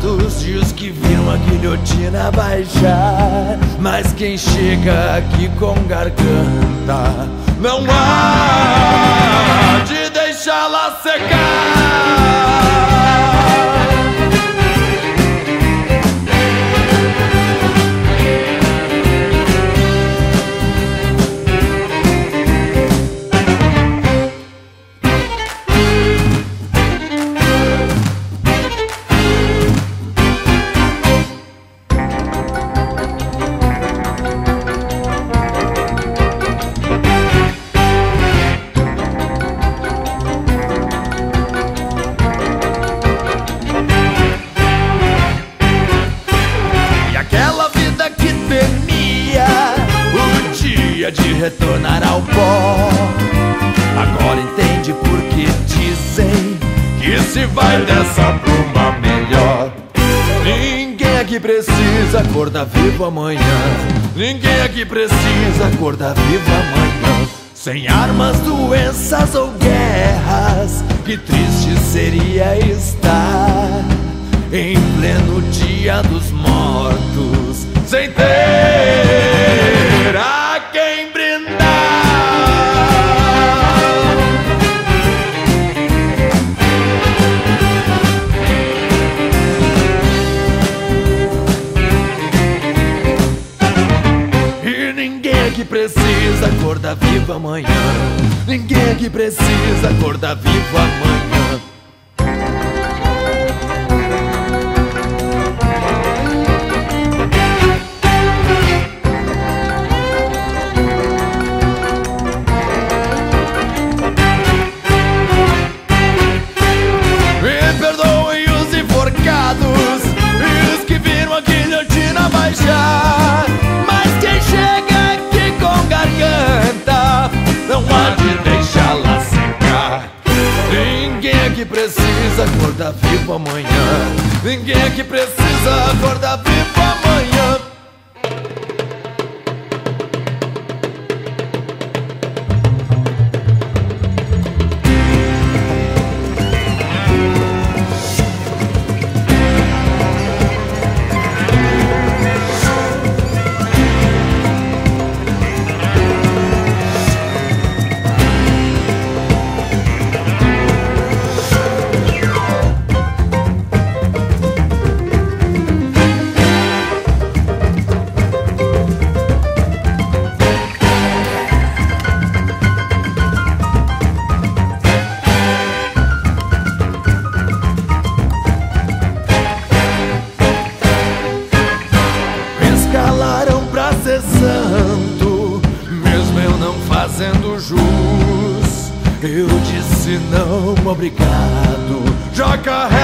enforcados Diz que viram a guilhotina baixar Mas quem chega aqui com garganta Não há de deixá-la secar retornar ao pó. Agora entende por que dizem que se vai dessa bruma melhor. Ninguém aqui precisa acordar vivo amanhã. Ninguém aqui precisa acordar vivo amanhã. Sem armas, doenças ou guerras, que triste seria estar em pleno dia dos mortos, sem ter aqui precisa acordar vivo amanhã. Ninguém aqui precisa acordar vivo amanhã. Acordar vivo amanhã. Ninguém aqui precisa acordar vivo amanhã Eu disse não, obrigado. Já carrego.